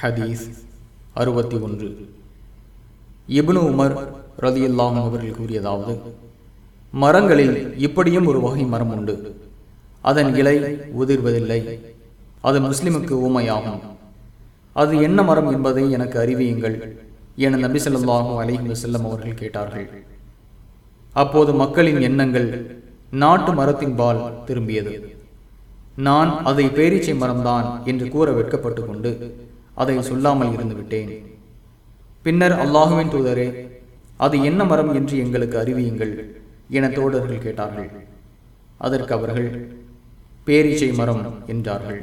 ஹதீஸ் அறுபத்தி ஒன்று. இப்னு உமர் இல்லாமல் அவர்கள் கூறியதாவது மரங்களில் இப்படியும் ஒரு வகை மரம் உண்டு. அதன் இலை உதிர்வதில்லை. அது முஸ்லிமுக்கு ஊமையாகும். அது என்ன மரம் என்பதை எனக்கு அறிவியுங்கள் என நபி ஸல்லல்லாஹு அலைகள் செல்லும் அவர்கள் கேட்டார்கள். அப்போது மக்களின் எண்ணங்கள் நாட்டு மரத்தின் பால் திரும்பியது. நான் அதை பேரீச்சை மரம்தான் என்று கூற வெட்கப்பட்டு கொண்டு அதை சொல்லாமல் இருந்துவிட்டேன். பின்னர் அல்லாஹுவின் தூதரே அது என்ன மரம் என்று எங்களுக்கு அறிவியுங்கள் என தோழர்கள் கேட்டார்கள். அதற்கு அவர்கள் பேரீச்சை மரம் என்றார்கள்.